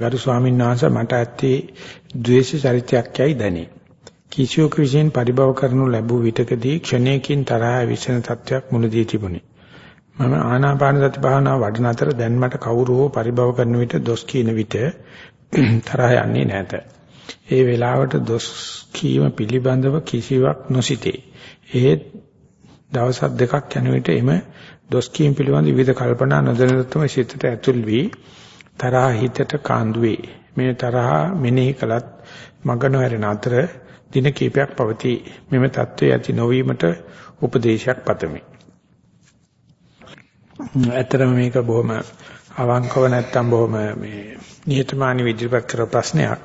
ගරු ස්වාමීන් වහන්සේ මට ඇත්තේ ද්වේෂ චරිතයක් යයි දැනේ. කිසියක විසින් පරිභව කරනු ලැබූ විටකදී ක්ෂණයකින් තරහ විසන තත්වයක් මුලදී තිබුණි. මම ආනාපාන සති භාවනාව වඩන අතර දැන් මට කවුරු හෝ පරිභව කරන විට දොස් කියන විට තරහ යන්නේ නැත. ඒ වෙලාවට දොස් කීම පිළිබඳව කිසිවක් නොසිතේ. ඒත් දවස් දෙකක් යන විට එම දොස් කීම් පිළිබඳ විවිධ කල්පනා නොදැනටම සිතට ඇතුල් වී තරහ හිතට කාන්දු වේ. මේ තරහ මෙනෙහි කලත් මග නොහැරෙන අතර දින කීපයක් පවතී. මෙම தત્ත්වයේ ඇති නොවීමට උපදේශයක් පතමි. ඇත්තටම මේක බොහොම අවංකව නැත්තම් බොහොම මේ නිහතමානී විදිහට කර ප්‍රශ්නයක්.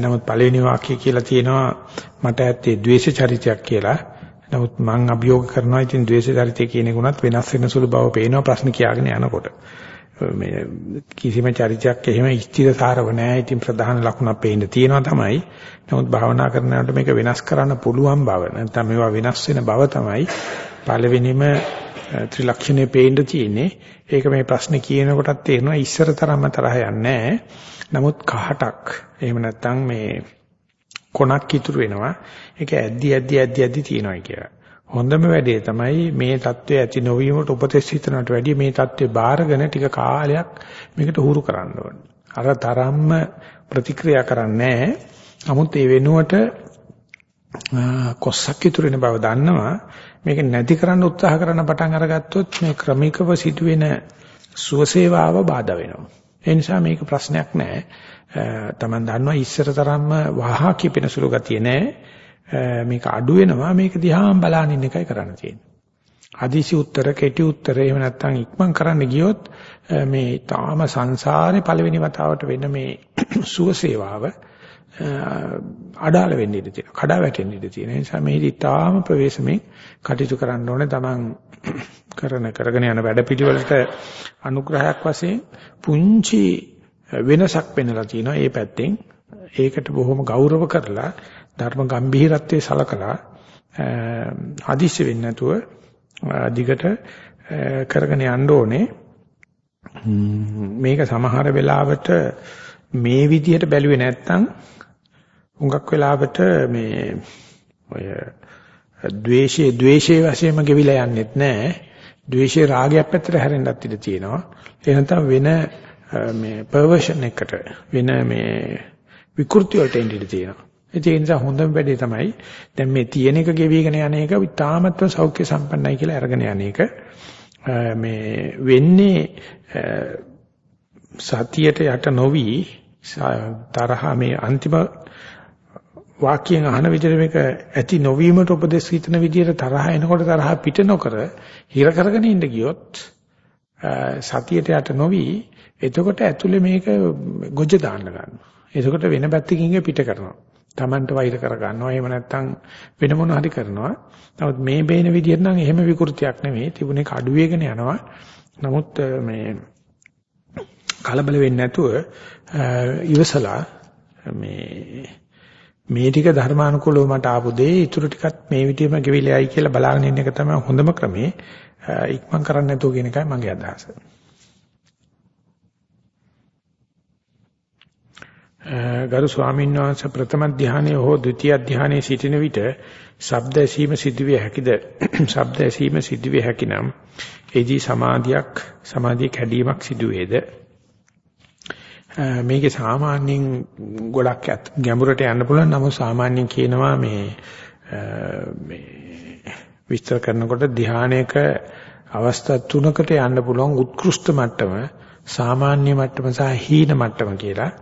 නමුත් පළවෙනි වාක්‍යය කියලා තියෙනවා මට ඇත්තේ ද්වේෂ චරිතයක් කියලා. නමුත් මම අභියෝග කරනවා ඉතින් ද්වේෂ චරිතය කියන එක උනත් වෙනස් වෙන සුළු බව පේනවා ප්‍රශ්න කියාගෙන යනකොට. මේ කිසිම චරිතයක් එහෙම ස්ථිර සාරව නැහැ. ඉතින් ප්‍රධාන ලක්ෂණ පේන්න තියෙනවා තමයි. නමුත් භාවනා කරනකොට මේක වෙනස් කරන්න පුළුවන් බව නැත්නම් මේවා වෙනස් වෙන බව තමයි පළවෙනිම ත්‍රිලක්ෂණේ පේන්න තියෙන්නේ. ඒක මේ ප්‍රශ්නේ කියනකොටත් තේරෙනවා ඉස්සර තරම්ම තරහ යන්නේ නමුත් කහටක් එහෙම නැත්නම් මේ කොනක් ඉතුරු වෙනවා. ඒක ඇද්දි ඇද්දි ඇද්දි ඇද්දි තියෙනවා කියලා. හොඳම වැඩේ තමයි මේ தත්ත්වය ඇති නොවීමට උපදෙස් හිතනට වැඩිය මේ தත්ත්වය බාරගෙන ටික කාලයක් මේකට හුරු කරන්න ඕනේ. අර තරම්ම ප්‍රතික්‍රියා කරන්නේ නමුත් ඒ වෙනුවට කොස්සක් ඉතුරු වෙන බව දන්නවා. මේක නැති කරන්න උත්සාහ කරන පටන් අරගත්තොත් මේ ක්‍රමිකව සිදුවෙන සුවසේවාව බාධා වෙනවා. ඒ නිසා මේක ප්‍රශ්නයක් නෑ. Taman දන්නවා ඉස්සර තරම්ම වහා කිපෙන සුළු ගතිය නෑ. මේක අඩු වෙනවා මේක දිහාම බලන ඉන්න එකයි කරන්න තියෙන්නේ. හදිසි උත්තර කෙටි උත්තර එහෙම නැත්නම් ඉක්මන් කරන්න ගියොත් මේ තාම සංසාරේ පළවෙනි වතාවට වෙන මේ සුවසේවාව අඩාල වෙන්න ඉඩ තියෙනවා. කඩා වැටෙන්න ඉඩ තියෙන නිසා මේදි තාම ප්‍රවේශමෙන් කටයුතු කරන්න ඕනේ. Taman කරන කරගෙන යන වැඩපිළිවෙලට අනුග්‍රහයක් වශයෙන් පුංචි වෙනසක් වෙනලා තියෙනවා. ඒ පැත්තෙන් ඒකට බොහොම ගෞරව කරලා ධර්ම ගම්භීරත්වයේ සලකලා හදිස්සි වෙන්නේ නැතුව දිගට කරගෙන යන්න ඕනේ. මේක සමහර වෙලාවට මේ විදිහට බැලුවේ නැත්නම් හුඟක් වෙලාවට මේ ඔය ද්වේෂයේ ද්වේෂයේ වශයෙන්ම ගෙවිලා යන්නෙත් නැහැ. ද්වේෂයේ රාගයක් පැත්තට හැරෙන්නත් ඉඩ තියෙනවා. ඒ නැත්නම් වෙන මේ පර්වර්ෂන් එකට වෙන මේ විකෘති වලට එන්න ඉඩ තියෙනවා. ඒ නිසා හොඳම වැඩේ තමයි දැන් මේ තියෙන එක ගෙවිගෙන යන එක ඉතාමත්ව සෞඛ්‍ය සම්පන්නයි කියලා අරගෙන යන එක. මේ වෙන්නේ සතියට යට නොවි තරහ මේ අන්තිම වාක්‍යයෙන් අහන විදිහට මේක ඇති නොවීමට උපදෙස් හිතන විදිහට තරහ එනකොට තරහ පිට නොකර හිර කරගෙන ඉන්න ගියොත් සතියට යට නොවි එතකොට ඇතුලේ මේක ගොජ දාන්න ගන්නවා. එතකොට වෙන පැත්තකින් පිට කරනවා. Tamanට වෛර කර ගන්නවා. එහෙම නැත්නම් වෙන මොන හරි කරනවා. නමුත් මේ බේන විදිහට නම් එහෙම විකෘතියක් නෙමෙයි. තිබුණේ කඩු වේගන යනවා. නමුත් මේ කලබල වෙන්නේ නැතුව ඉවසලා මේ මේ ටික ධර්මානුකූලව මට ආපු දේ ඊටු ටිකත් මේ විදිහම ගෙවිලයි කියලා බලාගෙන ඉන්න එක තමයි හොඳම ක්‍රමේ. ඉක්මන් කරන්න නැතුව කියන එකයි මගේ අදහස. ගරු ස්වාමීන් වහන්සේ ප්‍රථම ධානයේ හෝ ဒုတိ ය ධානයේ සිටින විට ශබ්ද ඇසීම සිදුවිය හැකිද? ශබ්ද ඇසීම සිදුවිය හැකිනම් එදී සමාධියක් සමාධිය කැඩීමක් සිදුවේද? මේකේ සාමාන්‍යයෙන් ගොඩක් ගැඹුරට යන්න පුළුවන් නමුත් සාමාන්‍යයෙන් කියනවා මේ මේ විස්තර කරනකොට ධානයක අවස්ථා තුනකට යන්න පුළුවන් උත්කෘෂ්ඨ මට්ටම සාමාන්‍ය මට්ටම සහ හීන මට්ටම කියලා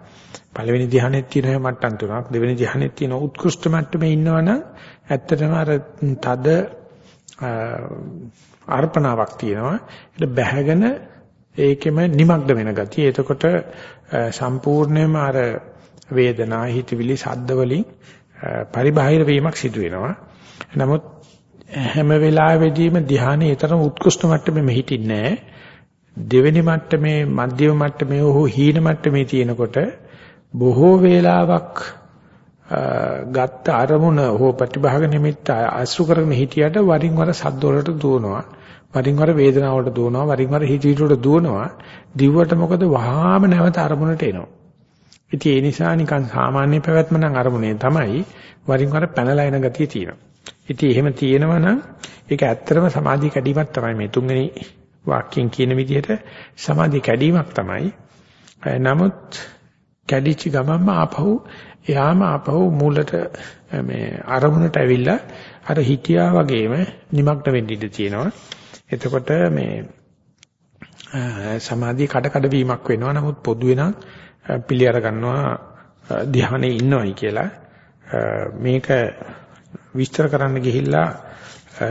පළවෙනි ධානයේ තියෙන මට්ටම් තුනක් දෙවෙනි ධානයේ තියෙන උත්කෘෂ්ඨ මට්ටමේ ඉන්නවනම් ඇත්තටම අර තද අර්පණාවක් තියෙනවා ඒක බැහැගෙන ඒකෙම নিমগ্ন වෙන ගතිය. එතකොට සම්පූර්ණයෙන්ම අර වේදනා හිතවිලි සද්ද වලින් පරිබාහිර වීමක් සිදු වෙනවා. නමුත් හැම වෙලාවෙදීම ධානයේ තරම් උත්කෘෂ්ඨ මට්ටමේ හිටින්නේ නැහැ. දෙවෙනි මට්ටමේ මධ්‍යම මට්ටමේ හෝ හීන මට්ටමේ තියෙනකොට බොහෝ වේලාවක් ගත්ත අරමුණ හෝ ප්‍රතිභාග නිමිත්ත අසු කරගෙන හිටියට වරින් වර සද්ද වලට දුවනවා. වරින් වර වේදනාවට දුවනවා. වරින් වර හිතවිලට දුවනවා. දිව්වට මොකද වහාම නැවත අරමුණට එනවා. ඉතින් ඒ නිසා නිකන් සාමාන්‍ය පැවැත්ම නම් අරමුණේ තමයි වරින් වර පැනලා එන ගතිය තියෙනවා. ඉතින් එහෙම තියෙනවා නම් ඒක ඇත්තටම සමාධි කැඩීමක් තමයි මේ තුන්වෙනි වාක්‍යයෙන් කියන විදිහට සමාධි කැඩීමක් තමයි. නමුත් කැඩිච්ච ගමන්ම ආපහු එයාම ආපහු මූලට මේ අරමුණට ඇවිල්ලා අර හිතියා වගේම নিমগ্ন වෙන්න ඉඩ තියෙනවා. එතකොට මේ සමාධිය කඩ කඩ වීමක් වෙනවා. නමුත් පොදුවේ නම් පිළි අර ගන්නවා ධ්‍යානයේ ඉන්නවයි කියලා. මේක විස්තර කරන්න ගිහිල්ලා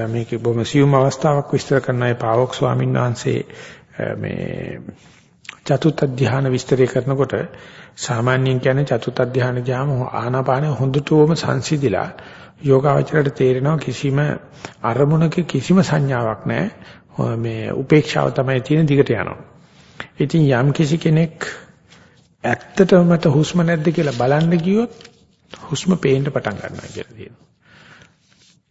මේකේ බොහොම සියුම් අවස්ථාවක් විස්තර කරන අය පාවොක් ස්වාමීන් වහන්සේ මේ චතුත් ධ්‍යාන විස්තරය කරනකොට සාමාන්‍යයෙන් කියන්නේ චතුත් ධ්‍යාන ගියාම ආනාපානය හොඳටම සංසිඳිලා යෝගාවචරයට තේරෙනවා කිසිම අරමුණක කිසිම සංඥාවක් නැහැ මේ උපේක්ෂාව තමයි තියෙන දිගට යනවා. ඉතින් යම් කිසි කෙනෙක් ඇත්තටම මට හුස්ම නැද්ද කියලා බලන්න ගියොත් හුස්ම පේන්න පටන් ගන්නවා කියලා තියෙනවා.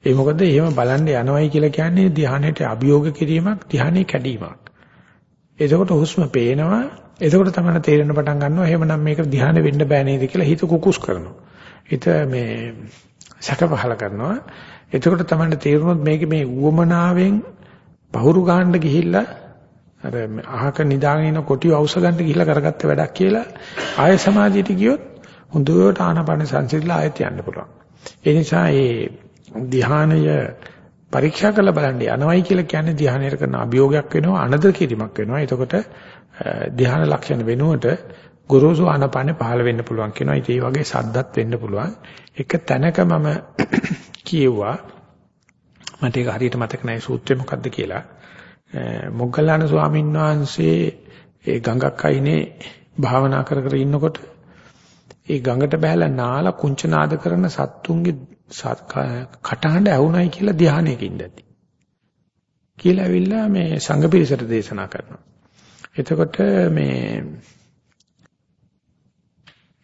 ඒ මොකද එහෙම බලන්න යනවයි කියලා කියන්නේ ධ්‍යානයට අභියෝග කිරීමක් ධ්‍යානෙ කැඩීමක්. එතකොට හුස්ම පේනවා. එතකොට තමයි තේරෙන්න පටන් ගන්නවා එහෙමනම් මේක ධ්‍යාන වෙන්න බෑ නේද කියලා හිත කුකුස් කරනවා. හිත මේ සැක පහල කරනවා. එතකොට තමයි තේරුනොත් මේක මේ උවමනාවෙන් පහුරු ගන්න ගිහිල්ලා අර අහක නිදාගෙන ඉන කොටිය අවශ්‍ය ගන්න ගිහිල්ලා කරගත්ත වැඩක් කියලා ආය සමාධියට ගියොත් හොඳට ආනපන සංසිඳලා ආයත යන්න පුළුවන්. ඒ නිසා මේ ධ්‍යානය පරීක්ෂා කරලා බලන්න යනවයි කියලා කියන්නේ ධ්‍යානයට කරන අභියෝගයක් වෙනවා අනදර කිරීමක් වෙනවා. එතකොට ධ්‍යාන ලක්ෂණ වෙනුවට ගුරුසු ආනපනේ පහළ වෙන්න පුළුවන් කියනවා. ඒ වගේ සද්දත් වෙන්න පුළුවන්. එක තැනක මම කියෙව්වා මට ඒක හරියට මතක නැහැ සූත්‍රය මොකද්ද කියලා. මොග්ගල්ලාන ස්වාමීන් වහන්සේ ඒ ගඟක් අයිනේ භාවනා කර කර ඉන්නකොට ඒ ගඟට බහැලා නාලා කුංච නාද කරන සත්තුන්ගේ කටහඬ ඇහුණයි කියලා ධානයක ඉඳදී. කියලා ඇවිල්ලා මේ සංඝ පිරිසට දේශනා කරනවා. එතකොට මේ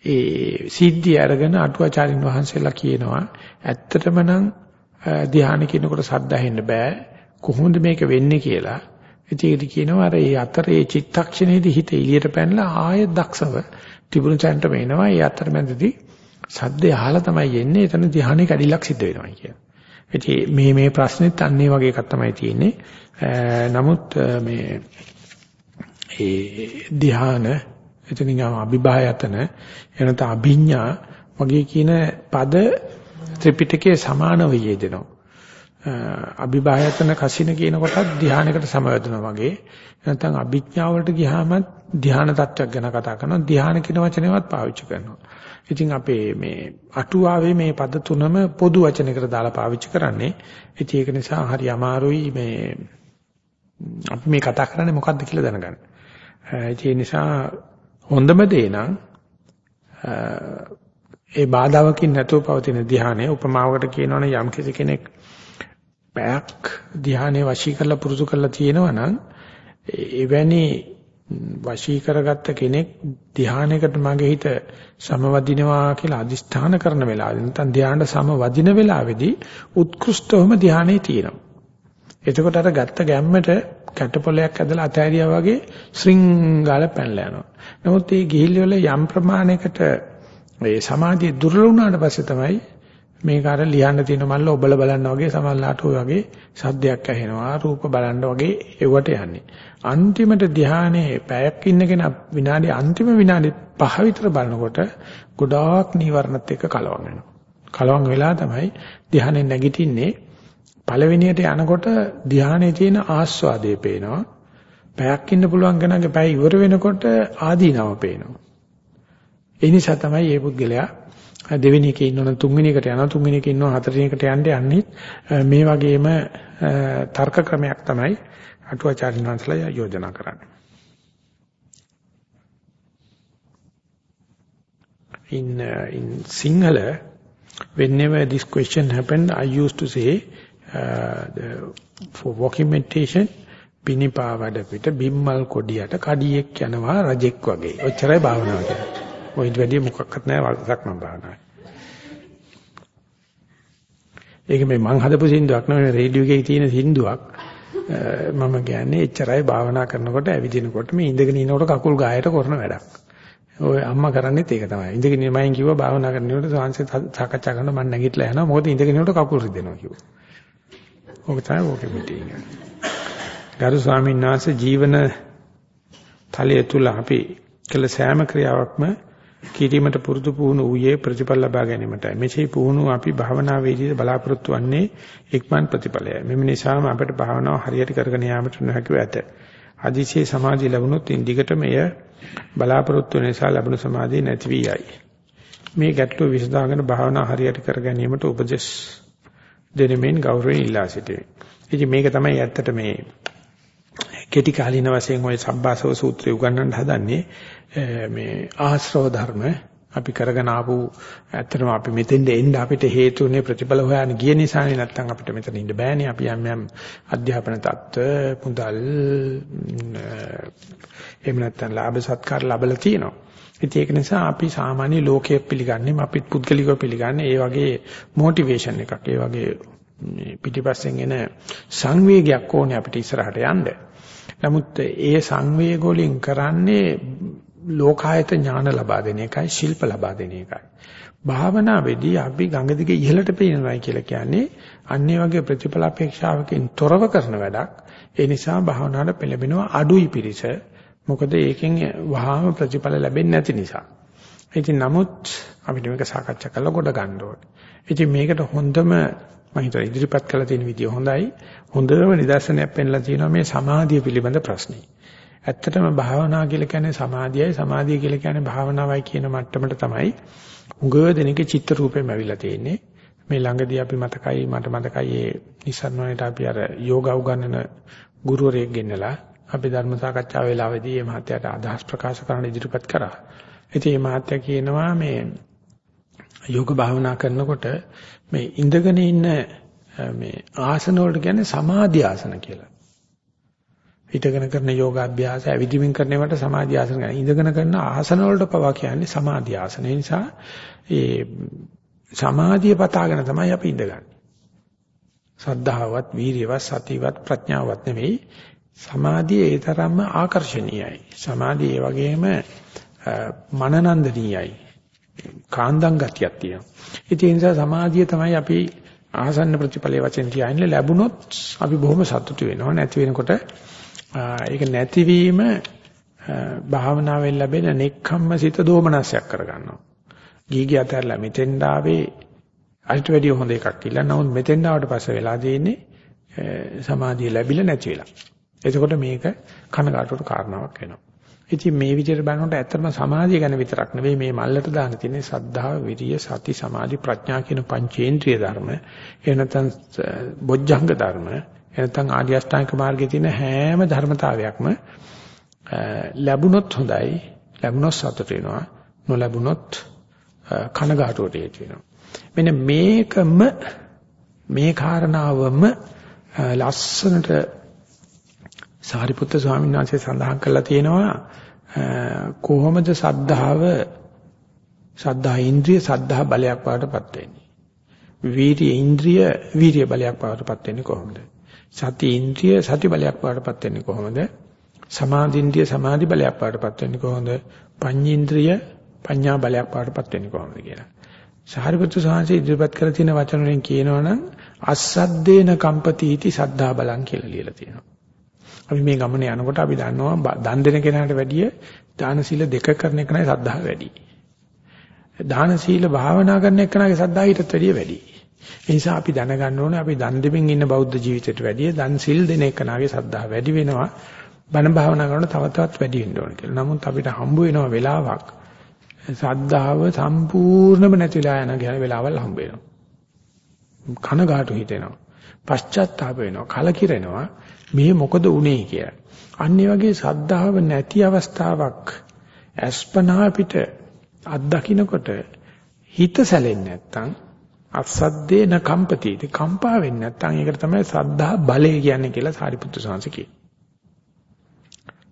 ඒ සිද්ධිය අරගෙන අටුවාචාරින් වහන්සේලා කියනවා ඇත්තටම නම් ධානය කියනකොට සද්ද ඇහෙන්න බෑ කොහොමද මේක වෙන්නේ කියලා. ඉතින් කියනවා අර ඒ අතරේ චිත්තක්ෂණයේදී හිත එළියට පැනලා ආයෙත් දක්ෂව තිබුණු තැනට මේනවා. ඒ අතරමැදදී සද්දේ අහලා තමයි එන්නේ. එතන ධානයේ කැඩිලක් සිද්ධ වෙනවා කියන. ඉතින් මේ මේ ප්‍රශ්නෙත් අන්නේ වගේ එකක් තමයි තියෙන්නේ. නමුත් මේ ඒ ධාන එතනින් අභිභායතන එනත අභිඥා වගේ කියන පද ත්‍රිපිටකයේ සමානව යෙදෙනවා. අභිභායතන කසින කියන කොටත් ධානයකට සමවැදෙනවා වගේ. නැත්නම් අභිඥාව වලට ගියාම ධාන තත්ත්වයක් ගැන කතා කරනවා. ධාන කියන වචනයවත් පාවිච්චි කරනවා. ඉතින් අපේ මේ අටුවාවේ මේ පද තුනම පොදු වචනයකට දාලා පාවිච්චි කරන්නේ. ඉතින් ඒක නිසා හරි අමාරුයි මේ අපි මේ කතා කරන්නේ මොකද්ද කියලා දැනගන්න. ඒ නිසා හොඳම දේ නම් ඒ බාධාවකින් නැතුව පවතින ධ්‍යානය උපමාවකට කියනවනේ යම් කෙනෙක් පැයක් ධ්‍යානයේ වශී කරලා පුරුදු කරලා තියෙනවා නම් එවැනි වශී කරගත්ත කෙනෙක් ධානයකට මගේ හිත සමවදිනවා කියලා අදිස්ථාන කරන වෙලාවෙ නැත්නම් ධානයට සමවදින වෙලාවේදී උත්කෘෂ්ඨවම ධානයේ තියෙනවා. එතකොට අර ගත්ත ගැම්මට කැටපොලයක් ඇදලා අතෑරියා වගේ ශ්‍රින්ගාල පැනලා යනවා. නමුත් මේ ගිහිල්ල වල යම් ප්‍රමාණයකට ඒ සමාධිය දුර්වල වුණාට පස්සේ තමයි මේක අර ලියන්න තියෙන මල්ල ඔබල බලන්න වගේ සමල්ලාට ඔය වගේ සද්දයක් ඇහෙනවා රූප බලන්න වගේ එවට යන්නේ. අන්තිමට ධානයේ පැයක් ඉන්නගෙන විනාඩි අන්තිම විනාඩි 5 විතර බලනකොට ගොඩාක් නීවරණත් එක්ක කලවම් වෙනවා. කලවම් වෙලා තමයි ධානයේ නැගිටින්නේ. පළවෙනියට යනකොට ධානයේ තියෙන ආස්වාදය පේනවා. පැයක් ඉන්න පුළුවන් කෙනාගේ පැය ඉවර වෙනකොට ආදීනව පේනවා. ඒ නිසා තමයි මේ පුද්ගලයා දෙවෙනි එකේ ඉන්නවනම් තුන්වෙනි එකට යනවා තුන්වෙනි එකේ ඉන්නවා හතරවෙනි එකට යන්න යන්නේ මේ වගේම තර්ක ක්‍රමයක් තමයි අටුවාචාර්යන් වහන්සේලා යෝජනා කරන්නේ. In uh, in Sinhala, whenever this question happened, I used to say uh, the, for walking meditation, පිනිපාවඩ පිට බිම්මල් කොඩියට කඩියෙක් යනවා රජෙක් වගේ. ඔච්චරයි භාවනාව කියන්නේ. ඔයිට වැඩි මොකක්වත් නැහැ සක්මන් භාවනාවේ. ඒක මේ මං හදපු සින්දුවක් නෙවෙයි රේඩියෝ එකේ තියෙන සින්දුවක්. මම කියන්නේ එච්චරයි භාවනා කරනකොට ඇවිදිනකොට මේ ඉඳගෙන ඉනකොට කකුල් ගායට කරන වැඩක්. ඔය අම්මා කරන්නේත් ඒක තමයි. ඉඳගෙන මයින් කිව්වා භාවනා කරනකොට සාංශේ සාකච්ඡා කරනවා මම නැගිටලා යනවා. මොකද ඉඳගෙන ඉනකොට කකුල් රිදෙනවා කිව්වා. ඕක තමයි ඕකෙ මිටිං. ගරු ස්වාමීන් වහන්සේ ජීවන තලයේ තුල අපි කළ සෑම ක්‍රියාවක්ම කිරීමට පුරුදු පුහුණු වූයේ ප්‍රතිඵල ලබා ගැනීමටයි. මෙසේ පුහුණු අපි භාවනා වේදී බලාපොරොත්තු වන්නේ ඉක්මන් ප්‍රතිඵලයයි. මෙම නිසාම අපට භාවනාව හරියට කරගෙන යාමට නොහැකිව ඇත. අදිසිය සමාධිය ලැබුණොත් ඉන්දිකට මෙය බලාපොරොත්තු නිසා ලැබුණු සමාධිය නැති වී යයි. මේ ගැටලුව විසඳාගෙන භාවනා හරියට කර ගැනීමට උපදෙස් දෙනෙමින් ගෞරවයෙන් ඉල්ලා සිටිමි. ඉතින් මේක තමයි ඇත්තට මේ කෙටි කාලින වශයෙන් ওই සබ්බාසව සූත්‍රය උගන්වන්න හදන්නේ මේ ආශ්‍රව ධර්ම අපි කරගෙන ආපු ඇත්තටම අපි මෙතෙන්ද එන්න අපිට හේතුනේ ප්‍රතිඵල හොයන්න ගිය නිසානේ නැත්තම් අපිට මෙතන ඉන්න බෑනේ. අපි යම් යම් අධ්‍යාපන தত্ত্ব පුදල් එහෙම නැත්තම් ලාභ සත්කාර ලැබලා තියෙනවා. ඉතින් ඒක නිසා අපි සාමාන්‍ය ලෝකයේ පිළිගන්නේ අපිත් පුද්ගලිකව පිළිගන්නේ ඒ වගේ මොටිවේෂන් එකක්. ඒ වගේ පිටිපස්සෙන් එන සංවේගයක් ඕනේ අපිට ඉස්සරහට යන්න. නමුත් ඒ සංවේග වලින් කරන්නේ ලෝකායත ඥාන ලබා දෙන එකයි ශිල්ප ලබා දෙන එකයි. භාවනාවේදී අපි ගඟ දිගේ ඉහළට පේනවායි කියලා කියන්නේ අන්නේ වගේ ප්‍රතිඵල අපේක්ෂාවකින් තොරව කරන වැඩක්. ඒ නිසා භාවනාවට පෙළඹෙනවා අඩුයි පිරිස. මොකද ඒකෙන් වහාම ප්‍රතිඵල ලැබෙන්නේ නැති නිසා. ඉතින් නමුත් අපිට මේක සාකච්ඡා කරලා ගොඩ ගන්න ඕනේ. ඉතින් මේකට හොඳම මම හිතුවා ඉදිරිපත් කළ තියෙන විදිය හොඳයි. හොඳම නිදර්ශනයක් පෙන්ලා තියෙනවා මේ සමාධිය පිළිබඳ ප්‍රශ්නේ. ඇත්තටම භාවනා කියලා කියන්නේ සමාධියයි සමාධිය කියලා කියන්නේ භාවනාවයි කියන මට්ටමට තමයි උගව දෙනකේ චිත්ත රූපෙම ඇවිල්ලා තියෙන්නේ. මේ ළඟදී අපි මතකයි මට මතකයි ඒ නිසන්වනේට අපි අර යෝගා උගන්වන ගුරුවරයෙක් ගෙන්නලා අපි ධර්ම සාකච්ඡා වේලාවේදී මේ මහත්තයාට අදහස් ප්‍රකාශ කරන්න ඉදිරිපත් කරා. ඉතින් මේ මහත්තයා කියනවා මේ යෝග භාවනා කරනකොට මේ ඉඳගෙන ඉන්න මේ ආසන වලට කියන්නේ සමාධි ආසන කියලා. හිටගෙන කරන යෝගාභ්‍යාස ඇවිදිමින් කරන ඒවාට සමාධි ආසන ගන්න. ඉඳගෙන කරන ආසන වලට පවා කියන්නේ සමාධි ආසන. ඒ නිසා ඒ සමාධිය පතාගෙන තමයි අපි ඉඳගන්නේ. සද්ධාවත්, වීරියවත්, සතිවත්, ප්‍රඥාවත් නෙවෙයි. සමාධිය ඒ තරම්ම ආකර්ශනීයයි. සමාධිය ඒ වගේම මනනන්දනීයයි. කාන්දම් ගතියක් තියෙනවා. ඒ නිසා සමාධිය තමයි අපි ආසන්න ප්‍රතිඵලයේ වශයෙන් තියන්නේ ලැබුණොත් අපි බොහොම සතුටු වෙනවා. නැති වෙනකොට ඒක නැතිවීම භාවනාවෙන් ලැබෙන නෙක්ඛම්ම සිත දෝමනස්යක් කරගන්නවා. ගීගී අතරලා මෙතෙන් ආවේ අයිට වැඩිය හොඳ එකක් කියලා. නමුත් මෙතෙන් ආවට පස්සේ වෙලා තියෙන්නේ සමාධිය ලැබිලා නැති වෙලා. එතකොට මේක කනගාටුවට කාරණාවක් වෙනවා. ඉතින් මේ විදිහට බලනකොට ඇත්තටම සමාධිය ගැන විතරක් නෙවෙයි මේ මල්ලට දාන තියෙන්නේ සද්ධා, විරිය, සති, සමාධි, ප්‍රඥා කියන පංචේන්ද්‍රිය ධර්ම. එහෙම නැත්නම් බොජ්ජංග ධර්ම. එනතන් ආර්ය අෂ්ටාංගික මාර්ගයේ තියෙන හැම ධර්මතාවයක්ම ලැබුණොත් හොඳයි ලැබුණොත් සතුට වෙනවා නොලැබුණොත් කනගාටුවට හේතු වෙනවා. මෙන්න මේකම මේ කාරණාවම ලස්සනට සාරිපුත්‍ර ස්වාමීන් වහන්සේ සඳහන් කරලා තියෙනවා කොහොමද සද්ධාව සද්ධා ඉන්ද්‍රිය සද්ධා බලයක් වඩටපත් වෙන්නේ? වීර්ය ඉන්ද්‍රිය වීර්ය බලයක් වඩටපත් වෙන්නේ කොහොමද? සති ඉන්ද්‍රිය සති බලයක් පාඩපත් වෙන්නේ කොහොමද? සමාධි ඉන්ද්‍රිය සමාධි බලයක් පාඩපත් වෙන්නේ කොහොමද? පඤ්ඤේන්ද්‍රිය පඤ්ඤා බලයක් පාඩපත් වෙන්නේ කොහොමද කියලා. සාරිපුත්‍ර සාංශය ඉදිරිපත් කර තියෙන වචන වලින් කියනවනම් අස්සද්දේන කම්පතිටි සද්ධා බලං කියලා ලියලා තියෙනවා. අපි මේ ගමනේ යනකොට අපි දන්නවා දන් දෙන කෙනාට වැඩිය දාන සීල දෙක කරන එකනයි සද්ධා වැඩි. දාන සීල භාවනා කරන එකනගේ සද්ධා ඊටත් වැඩිය වැඩි. ඒ නිසා අපි දැනගන්න ඕනේ අපි දන් දෙමින් ඉන්න බෞද්ධ ජීවිතයට වැඩිය දන් සිල් දෙන එකනාගේ සද්ධා වැඩි වෙනවා. බණ භාවනා කරන තව තවත් වැඩි වෙන්න ඕනේ කියලා. නමුත් අපිට හම්බ වෙනවා වෙලාවක් සද්ධාව සම්පූර්ණයෙන්ම නැතිලා යන ගැන වෙලාවල් හම්බ වෙනවා. කනගාටු හිතෙනවා. පශ්චාත්තාප වෙනවා. කලකිරෙනවා. මේ මොකද උනේ කියලා. අන්න වගේ සද්ධාව නැති අවස්ථාවක් අස්පනා පිට අත්දකින්නකොට හිත සැලෙන්නේ නැත්තම් අසද්දේන කම්පති. ඒක කම්පා වෙන්නේ නැත්නම් ඒකට තමයි සද්ධා බලය කියන්නේ කියලා සාරිපුත්‍ර සාංශ කියනවා.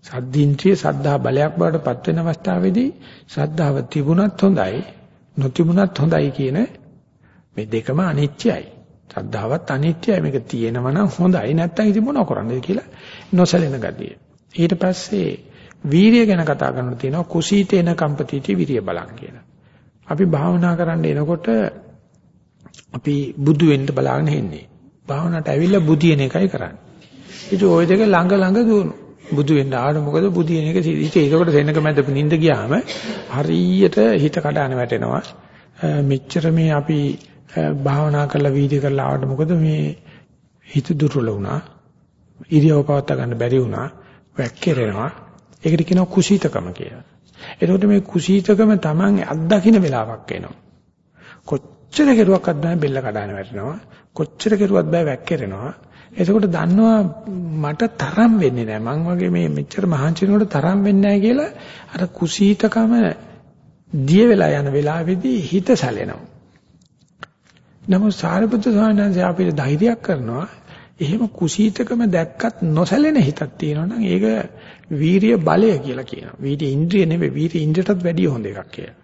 සද්දින්ත්‍රිය සද්ධා බලයක් බවට පත් වෙන අවස්ථාවේදී සද්ධාව තිබුණත් හොඳයි නොතිබුණත් හොඳයි කියන මේ දෙකම අනිත්‍යයි. සද්ධාවත් අනිත්‍යයි මේක තියෙනවා නම් හොඳයි නැත්නම් ඉතින් මොනව කරන්නද කියලා නොසැලෙන ගතිය. ඊට පස්සේ වීරිය ගැන කතා කරනකොට තියෙනවා කුසීතේන කම්පතිටි විරිය බලං කියලා. අපි භාවනා කරන්න එනකොට අපි බුදු වෙන්න බලාගෙන ඉන්නේ. භාවනාවට ඇවිල්ලා බුදියන එකයි කරන්නේ. ඉතින් ওই දෙක ළඟ ළඟ දුවනවා. බුදු වෙන්න ආන මොකද බුදියන එක ඉතින් ඒකට සෙනක මැද නිින්ද ගියාම හරියට හිත කඩාන වැටෙනවා. මෙච්චර මේ අපි භාවනා කරලා වීඩියෝ කරලා ආවට මොකද මේ හිත දුර්වල වුණා. ඉරියව පවත්වා ගන්න බැරි වුණා. වැක්කිරෙනවා. ඒකට කියනවා කුසීතකම කියලා. එතකොට මේ කුසීතකම Taman අත්දකින්න වෙලාවක් එනවා. කොච්චර කෙරුවක්වත් බෑ බෙල්ල කඩාන වැටෙනවා. කොච්චර කෙරුවත් බෑ වැක්කිරෙනවා. එතකොට දන්නවා මට තරම් වෙන්නේ නැහැ. මං වගේ මේ මෙච්චර මහන්සිනකොට තරම් වෙන්නේ නැහැ කියලා අර කුසීතකම දිය වෙලා යන වෙලාවේදී හිත සැලෙනවා. නමුත් සාරිපුත්‍ර ස්වාමීන් වහන්සේ අපිට ධෛර්යයක් කරනවා එහෙම කුසීතකම දැක්කත් නොසැලෙන හිතක් තියෙනවා නම් ඒක වීරිය බලය කියලා කියනවා. වීර්ය ඉන්ද්‍රිය නෙවෙයි වීර්ය ඉන්ද්‍රියටත් වැඩිය හොඳ එකක් කියලා.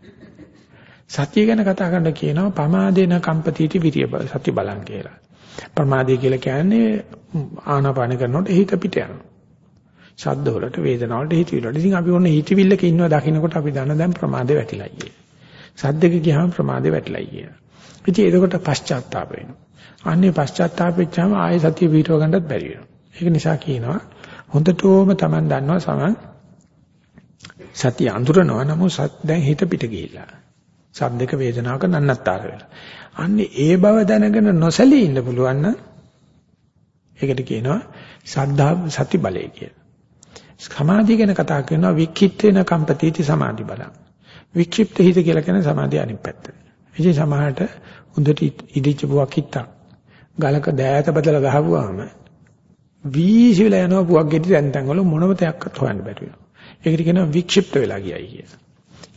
සතිය ගැන කතා කරන කියනවා පමාදේන කම්පතිටි විරිය සති බලං කියලා. ප්‍රමාදය කියලා කියන්නේ ආනාපාන කරනකොට හිත පිට යනවා. ශබ්ද වලට වේදනාව වලට හිතවිලි වලට. ඉතින් අපි ඔන්න හිතවිල්ලක ඉන්නවා දකින්නකොට අපි දන්න දැන් ප්‍රමාදේ වැටිලා ඉන්නේ. සද්දක ගියාම ප්‍රමාදේ වැටිලා ඉන්නේ. ඉතින් එතකොට පශ්චාත්තාප වෙනවා. අන්නේ පශ්චාත්තාප වෙච්චාම ආයෙ සතිය පිටව ගන්නත් බැරි වෙනවා. ඒක නිසා කියනවා හොඳටම Taman දන්නවා සමන් සතිය අඳුරනවා නමුත් දැන් හිත පිට ගිහිල්ලා. සද්දක වේදනාවක නන්නත්තර වෙලා. අන්නේ ඒ බව දැනගෙන නොසැලී ඉන්න පුළුවන් නම් ඒකට කියනවා සද්ධා සති බලය කියලා. සමාධිය ගැන කතා කරනවා වික්ඛිත්තේන කම්පතිති සමාධි බලං. වික්ෂිප්ත හිත කියලා කියන සමාධිය අනිත් පැත්ත. ඉතින් සමහරට හොඳට ඉදිච්ච බුවක් හිටක් ගලක දෑත බදලා ගහපුවාම වීසිලා යනවා බුවක් ගෙඩි දැන් තැන් වල මොනම තයක්වත් හොයන්න බැරි වෙනවා. ඒකට කියනවා වික්ෂිප්ත වෙලා ගියයි කියලා.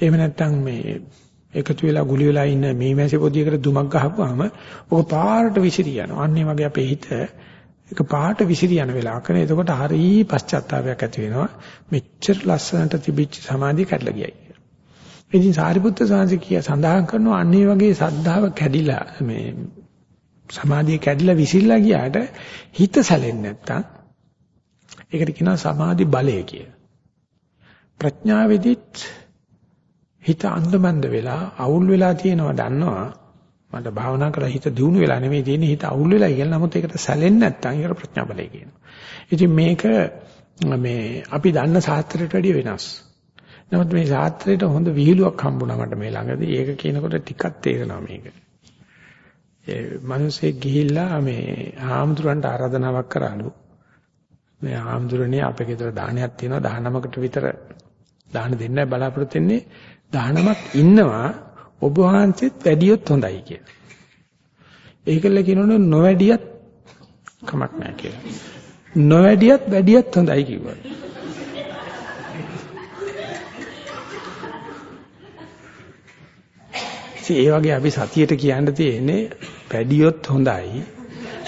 එහෙම නැත්නම් මේ එකතු වෙලා ගුලි වෙලා ඉන්න මේ මැසි පොදියකට දුමක් ගහපුවාම ඔක පාරට විසිරී යනවා. අන්න වගේ අපේ හිත එක පාට විසිරී යන වෙලාවකනේ එතකොට හරි පශ්චාත්තාවයක් ඇති වෙනවා. මෙච්චර ලස්සනට තිබිච්ච සමාධිය කැඩලා ගියයි. ඉතින් සාරිපුත්‍ර සාංශ කිය සඳහන් කරනවා අන්නේ වගේ සද්ධාව කැඩිලා මේ සමාධිය කැඩිලා විසිරලා ගියාට හිත සැලෙන්නේ නැත්තම් ඒකට කියනවා සමාධි බලය කියලා. ප්‍රඥාවෙදිත් හිත අන්ධමන්ද වෙලා අවුල් වෙලා තියෙනවා දන්නවා මට භාවනා කරලා හිත දියුණු වෙලා නෙමෙයි තියෙන්නේ හිත අවුල් වෙලා කියලා නමුත් ඒකට සැලෙන්නේ නැත්තම් ඒකට ප්‍රඥා බලය කියනවා. ඉතින් මේක මේ අපි දන්න සාත්‍රයට වැඩිය වෙනස්. නමුත් මේ ශාස්ත්‍රයට හොඳ විහිළුවක් හම්බුණා මට මේ ළඟදී. ඒක කියනකොට ටිකක් තේරෙනවා මේක. ඒ මිනිස්සේ ගිහිල්ලා මේ ආම්දුරන්ට ආරාධනාවක් කරාලු. මේ ආම්දුරනේ අපේ ගෙදර දානයක් තියෙනවා 19කට විතර දාන දෙන්න බලාපොරොත්තු වෙන්නේ 19ක් ඉන්නවා ඔබ වහන්සේත් වැඩියොත් හොඳයි කියලා. ඒකල කියනොනේ නොවැඩියත් කමක් නැහැ කියලා. නොවැඩියත් වැඩියත් හොඳයි කිව්වා. ඉතින් ඒ වගේ අපි සතියට කියන්න තියෙන්නේ වැඩියොත් හොඳයි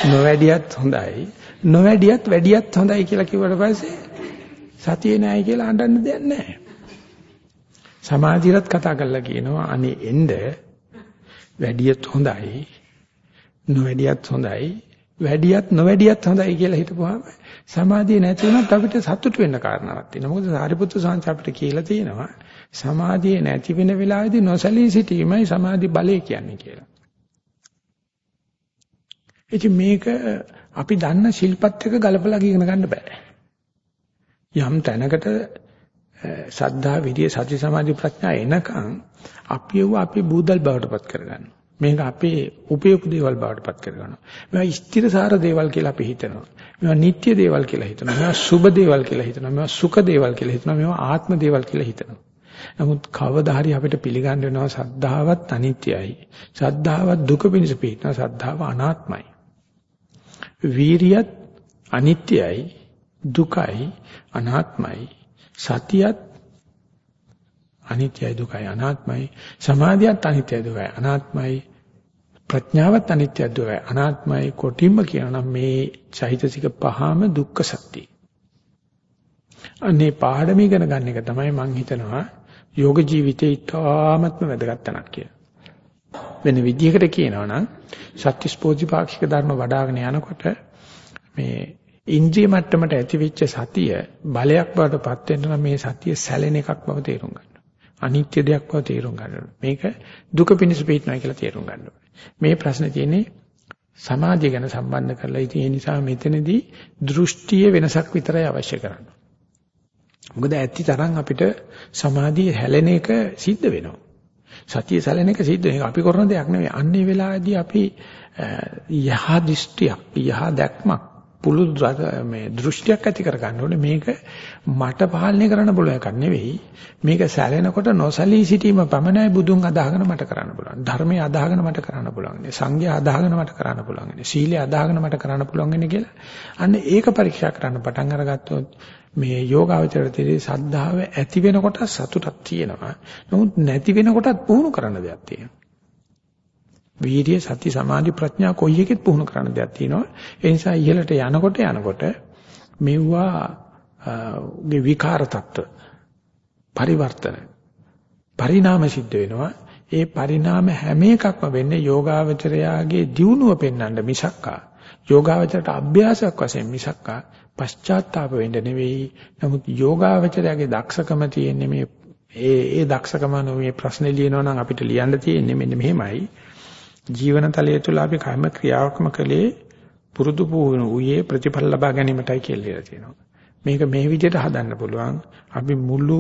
නොවැඩියත් හොඳයි නොවැඩියත් වැඩියත් හොඳයි කියලා කිව්වට පස්සේ සතියේ නැහැ කියලා අඬන්න දෙයක් නැහැ. සමාධියත් කතා කරලා කියනවා අනේ එන්න වැඩියත් හොඳයි නොවැඩියත් හොඳයි වැඩියත් නොවැඩියත් හොඳයි කියලා හිතපුවාම සමාධිය නැති වුණත් අපිට සතුට වෙන්න කාරණාවක් තියෙනවා. මොකද සාරිපුත්‍ර සාංශ අපිට කියලා තියෙනවා සමාධිය නැති වෙන වෙලාවේදී නොසලී සිටීමයි සමාධි බලය කියන්නේ කියලා. ඉතින් මේක අපි දන්න ශිල්පත් එක ගලපලා ඉගෙන ගන්න බෑ. යම් තැනකට සද්ධා විරිය සති සමාධි ප්‍රඥා එනකන් අපිව අපි බූදල් බවටපත් කරගන්නවා. මේක අපේ උපයපු දේවල් බවට පත් කරගන්නවා. මේවා ස්ථිරසාර දේවල් කියලා අපි හිතනවා. මේවා නිට්ටය දේවල් කියලා හිතනවා. මේවා සුබ දේවල් කියලා හිතනවා. මේවා සුඛ දේවල් කියලා හිතනවා. මේවා ආත්ම දේවල් කියලා හිතනවා. නමුත් කවදා හරි අපිට පිළිගන්න වෙනවා සද්ධාවත් අනිත්‍යයි. සද්ධාවත් දුක පිණිස පිටන සද්ධාව අනාත්මයි. වීරියත් අනිත්‍යයි, දුකයි, අනාත්මයි. සතියත් අනිත්‍යයි දුකයි අනාත්මයි. සමාධියත් අනිත්‍යයි දුකයි අනාත්මයි. ප්‍රඥාවත් අනිත්‍යයි දුකයි අනාත්මයි. කොටින්ම කියනවා මේ චෛතසික පහම දුක්ඛ සත්‍යයි. අනේ පාඩම ඉගෙන ගන්න එක තමයි මම හිතනවා යෝග ජීවිතේ ඉතාමත්ම වැදගත් තැනක් කියලා. වෙන විදිහකට කියනවා නම් සත්‍තිස්පෝධිපාක්ෂික ධර්ම වඩ아가න යනකොට මේ ඉන්ද්‍රිය මට්ටමට ඇතිවෙච්ච සතිය බලයක් බවට පත් වෙන්න නම් මේ සතිය සැලෙන එකක් බව තේරුම් ගන්න. අනිත්‍ය දෙයක් බව තේරුම් ගන්න. මේක දුක පිණිස පිටනවා කියලා තේරුම් ගන්න. මේ ප්‍රශ්නේ තියෙන්නේ සමාධිය ගැන සම්බන්ධ කරලා ඉතින් ඒ නිසා මෙතනදී දෘෂ්ටියේ වෙනසක් විතරයි අවශ්‍ය කරන්නේ. මොකද ඇත්ති තරම් අපිට සමාධිය හැලෙන එක සිද්ධ වෙනවා. සතිය සැලෙන එක සිද්ධ වෙන එක අපි කරන දෙයක් නෙවෙයි. අන්නේ වෙලාවේදී අපි යහ දෘෂ්ටියක්, යහ දැක්මක්, පුළු මේ දෘෂ්ටියක් ඇති කර ගන්න ඕනේ. මේක මට පාලනය කරන්න පුළුවන් එකක් නෙවෙයි. මේක සැලෙනකොට නොසලී සිටීම පමණයි බුදුන් අදහගෙන මට කරන්න පුළුවන්. ධර්මයේ අදහගෙන මට කරන්න පුළුවන්. සංඝය අදහගෙන මට කරන්න පුළුවන්. සීලය අදහගෙන මට කරන්න පුළුවන් වෙන්නේ කියලා. අන්න ඒක පරීක්ෂා කරන්න පටන් අරගත්තොත් මේ යෝගාවචරයේ සද්ධාව ඇති වෙනකොට සතුටක් තියෙනවා. නමුත් නැති වෙනකොටත් පුහුණු කරන්න දෙයක් තියෙනවා. වීර්ය සති සමාධි ප්‍රඥා කොයි එකෙත් පුහුණු කරන්න දෙයක් තියෙනවා. ඒ නිසා ඉහළට යනකොට යනකොට මෙවුවා ගේ විකාර තත්ත්ව පරිවර්තන පරිණාම සිද්ධ වෙනවා. ඒ පරිණාම හැම එකක්ම වෙන්නේ යෝගාවචරයාගේ දියුණුව පෙන්වන්න මිසක්කා යෝගාවචරයට අභ්‍යාසයක් වශයෙන් මිසක්කා පශ්චාත්තාප වෙන්න නෙවෙයි. නමුත් යෝගාවචරයාගේ දක්ෂකම තියෙන්නේ මේ ඒ ඒ දක්ෂකම මේ ප්‍රශ්නේ ලියනවා නම් අපිට ලියන්න තියෙන්නේ මෙන්න මෙහෙමයි. ජීවන තලයේ තුල අපි කර්ම ක්‍රියාවක්ම කළේ පුරුදු පුහුණු උයේ ප්‍රතිඵල ලබා ගැනීමටයි කියලා තියෙනවා. මේක මේ විදිහට හදන්න පුළුවන්. අපි මුළු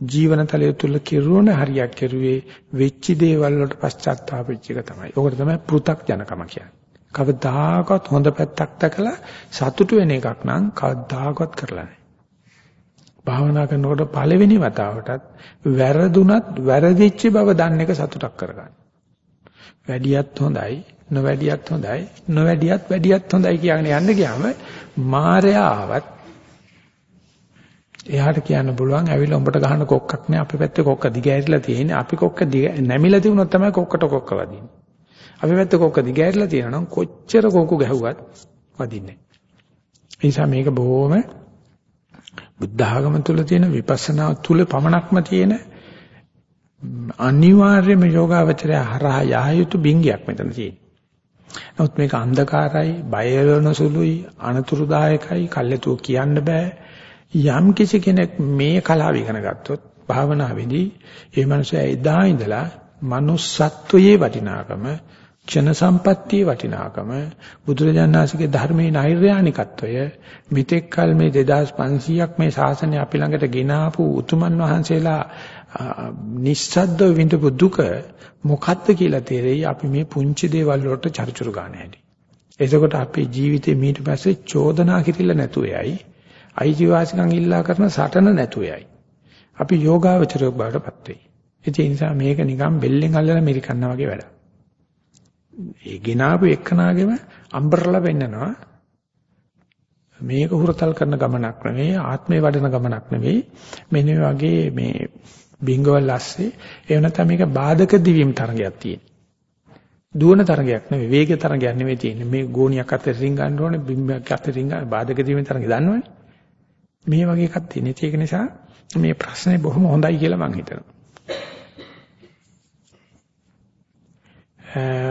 ජීවන තලයේ තුල කිරුණ හරියක් කෙරුවේ වෙච්ච දේවල් වලට පශ්චාත්තාප වෙච්ච එක තමයි. ඕකට තමයි පෘ탁 ජනකම කියන්නේ. කවදාකවත් හොඳ පැත්තක් දැකලා සතුටු වෙන එකක් නම් කවදාකවත් කරලා නැහැ. භාවනා කරනකොට පළවෙනි වතාවටත් වැරදුනත් වැරදිච්ච බව දන්න එක සතුටක් කරගන්න. වැඩියත් හොඳයි, නොවැඩියත් හොඳයි, නොවැඩියත් වැඩියත් හොඳයි කියන යන්න ගියාම මායя ආවත් එයාට කියන්න පුළුවන් ඇවිල්ලා උඹට ගහන කොක්කක් නෑ අපේ පැත්තේ කොක්ක දිගෑරිලා තියෙන්නේ අපි කොක්ක නැමිලා තිබුණොත් තමයි කොක්කට කොක්ක වදින්නේ අපි පැත්ත කොක්ක දිගෑරලා තියෙනවා නම් කොච්චර කොක්ක ගැහුවත් වදින්නේ නැහැ. ඒ නිසා මේක බොහොම බුද්ධ ආගම තුල තියෙන විපස්සනා තුල පමණක්ම තියෙන අනිවාර්යම යෝගාවචරය හරහා යා යුතු බින්ගයක් මෙතන තියෙනවා. නමුත් මේක අන්ධකාරයි, බය වෙන සුළුයි, අනතුරුදායකයි, කල්ැතුව කියන්න බෑ. යම් කිසි කෙනෙක් මේ කලාව ඉගෙන ගත්තොත් භාවනාවේදී ඒ මනුස්සයා එදා ඉඳලා manussත්වයේ වටිනාකම ක්ෂණ සම්පත්තියේ වටිනාකම බුදුරජාණන්සේගේ ධර්මයේ නෛර්යානිකත්වය මෙතෙක් කල මේ 2500ක් මේ ශාසනය අපි ළඟට ගෙන ආපු උතුමන් වහන්සේලා නිස්සද්ද විඳපු දුක මොකක්ද කියලා තේරෙයි අපි මේ පුංචි දේවල් වලට චර්චුරු ගන්න හැටි. එතකොට අපේ ජීවිතේ මීට පස්සේ චෝදනා කිරිල්ල නැතුව යයි. අයිතිවාසිකම් ඉල්ලා කරන සටන නැතුව යයි. අපි යෝගාවචරයක් බවට පත් වෙයි. ඒ නිසා මේක නිකන් බෙල්ලෙන් අල්ලලා මෙරිකන්නා වගේ වැඩක්. ඒ ගෙනාවු එක්කනාගෙම අම්බරලා වෙන්නනවා මේක හුරතල් කරන ගමනක් නෙවෙයි ආත්මේ වඩන ගමනක් නෙවෙයි මෙන්න වගේ මේ බින්ගවල් ඇස්සේ ඒ නැත්නම් මේක බාධක දිවීම් තරගයක් තියෙන. දුවන තරගයක් නෙවෙයි වේග තරගයක් නෙවෙයි තියෙන්නේ මේ ගෝණියක් අතර රින් ගන්න ඕනේ බිම්බයක් අතර රින් ගන්න බාධක දිවීම් තරගය දන්නවනේ. මේ වගේ එකක් තියෙන. ඒක නිසා මේ ප්‍රශ්නේ බොහොම හොඳයි කියලා මම හිතනවා.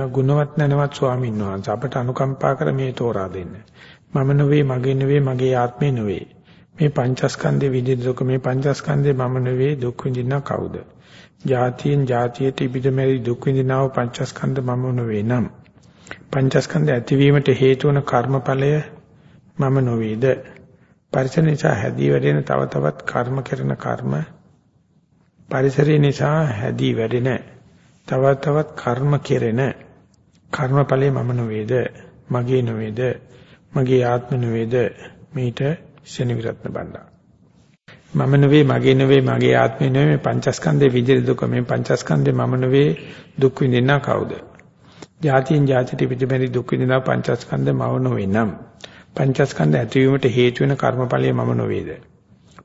ගුණවත් නැනවත් ස්වාමීන් වහන්සේ අපට අනුකම්පා කර මේ තෝරා දෙන්න. මම නෙවෙයි මගේ නෙවෙයි මගේ ආත්මේ නෙවෙයි. මේ පංචස්කන්ධේ විඳින දුක මේ පංචස්කන්ධේ මම නෙවෙයි දුක් විඳිනා කවුද? ජාතියෙන් ජාතියට ඉබිදමෙරි දුක් විඳිනව පංචස්කන්ධ මම නෙවෙයි නම්. පංචස්කන්ධ ඇතිවීමට හේතු වන කර්මඵලය මම නොවේද? පරිසර නිසා හැදී වැඩෙන තව තවත් කර්ම කරන කර්ම පරිසරය නිසා හැදී වැඩෙන තව තවත් කර්ම කෙරෙන කර්මඵලයේ මම නොවේද මගේ නොවේද මගේ ආත්ම නොවේද මේට ශනි විරත්න බණ්ඩා. මම නෙවෙයි මගේ නෙවෙයි මගේ ආත්මේ නෙවෙයි මේ පංචස්කන්ධේ විදිහට දුක. මේ පංචස්කන්ධේ මම නෙවෙයි දුක් විඳිනා කවුද? ජාතියෙන් ජාතිට පිටමෙරි දුක් විඳිනා පංචස්කන්ධ මව නොවේ නම්. පංචස්කන්ධ ඇතිවීමට හේතු වෙන කර්මඵලය මම නොවේද?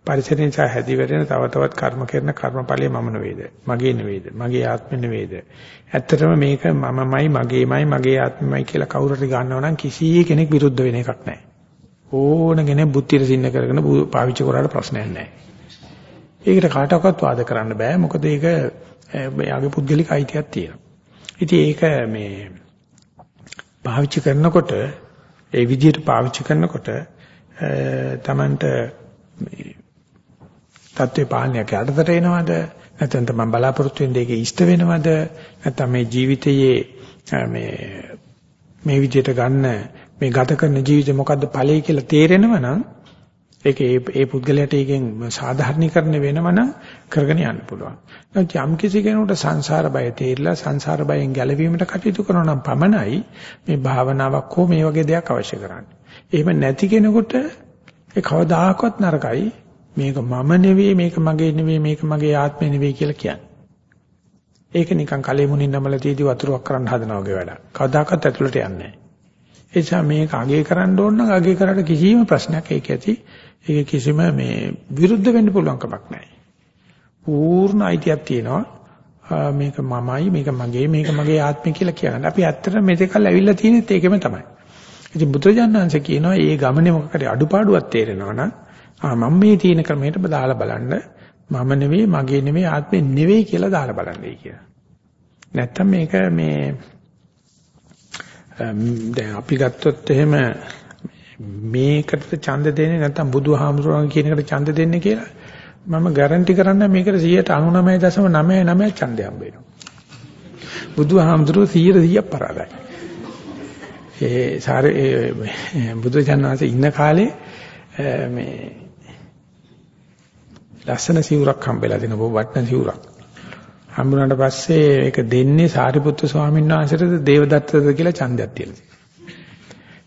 පරිසරයෙන් සහ හැදි වෙරෙන තව තවත් කර්ම කරන කර්මඵලය මම නෙවෙයිද? මගේ නෙවෙයිද? මගේ ආත්මෙ නෙවෙයිද? ඇත්තටම මේක මමමයි මගේමයි මගේ ආත්මෙමයි කියලා කවුරු හරි ගන්නවා නම් කිසි කෙනෙක් විරුද්ධ වෙන එකක් නැහැ. ඕන කෙනෙක් බුද්ධියට සින්න කරගෙන පාවිච්චි කරාට ප්‍රශ්නයක් නැහැ. ඒකට කාටවත් වාද කරන්න බෑ. මොකද ඒක එයාගේ පුද්ගලික අයිතියක් තියෙනවා. ඉතින් ඒක මේ පාවිච්චි කරනකොට ඒ විදිහට පාවිච්චි කරනකොට තමන්ට තත්ත්වේ පාලනයක් යටතට එනවද? නැත්නම් තමන් බලාපොරොත්තු වෙන දෙයක ඉෂ්ට වෙනවද? නැත්නම් මේ ජීවිතයේ මේ මේ විදිහට ගන්න මේ ගත කරන ජීවිතේ මොකද්ද ඵලයි කියලා තේරෙනව නම් ඒක ඒ ඒ පුද්ගලයාට ඒකෙන් සාධාරණීකරණය වෙනව නම් කරගෙන යන්න පුළුවන්. නැත්නම් යම් කිසි කෙනෙකුට සංසාර බය තේරිලා සංසාර බයෙන් ගැලවීමට කටයුතු කරනවා නම් පමණයි මේ භාවනාවක් හෝ මේ වගේ දෙයක් අවශ්‍ය කරන්නේ. එහෙම නැති කෙනෙකුට ඒ කවදාකවත් නරකයි මේක මම නෙවෙයි මේක මගේ නෙවෙයි මේක මගේ ආත්මය නෙවෙයි කියලා කියන්නේ. ඒක නිකන් කලෙ මුණින් නමලා තීදි වතුරක් කරන්න හදනවා වගේ වැඩක්. කවදාකවත් ඇතුළට යන්නේ නැහැ. ඒ නිසා මේක අගේ කරන්න ඕන නම් අගේ කරලා කිසිම ප්‍රශ්නයක් ඒක ඇති. ඒක කිසිම මේ විරුද්ධ වෙන්න පුළුවන් කමක් නැහැ. පූර්ණ අයිතියක් තියෙනවා. මේක මමයි මේක මගේ මේක මගේ ආත්මය කියලා කියන්නේ. අපි ඇත්තට මෙතකල් ඇවිල්ලා තියෙනෙත් ඒකෙම තමයි. ඉතින් බුදුරජාණන්සේ කියනවා මේ ගමනේ මොකක් හරි අඩුපාඩුවක් තේරෙනවා නම් ආ මම මේ තියෙන ක්‍රමයට දාලා බලන්න මම නෙවෙයි මගේ නෙවෙයි ආත්මෙ නෙවෙයි කියලා දාලා බලන්නයි කියලා. නැත්තම් මේක මේ දැන් අපි ගත්තොත් එහෙම මේකට ඡන්ද දෙන්නේ නැත්තම් බුදුහාමුදුරන් කියන එකට ඡන්ද දෙන්නේ කියලා මම ගැරන්ටි කරන්න මේකට 99.99 ඡන්දය හම්බ වෙනවා. බුදුහාමුදුරුවෝ 100 100ක් පරාදයි. ඒ සාරේ බුදුචානන්සේ ඉන්න කාලේ මේ ලස්සන සිවුරක් හම්බෙලා දෙන බොහොම වටින සිවුරක්. හම්බුනාට පස්සේ ඒක දෙන්නේ සාරිපුත්තු ස්වාමීන් වහන්සේටද දේවදත්තද කියලා ඡන්දයක් තියලා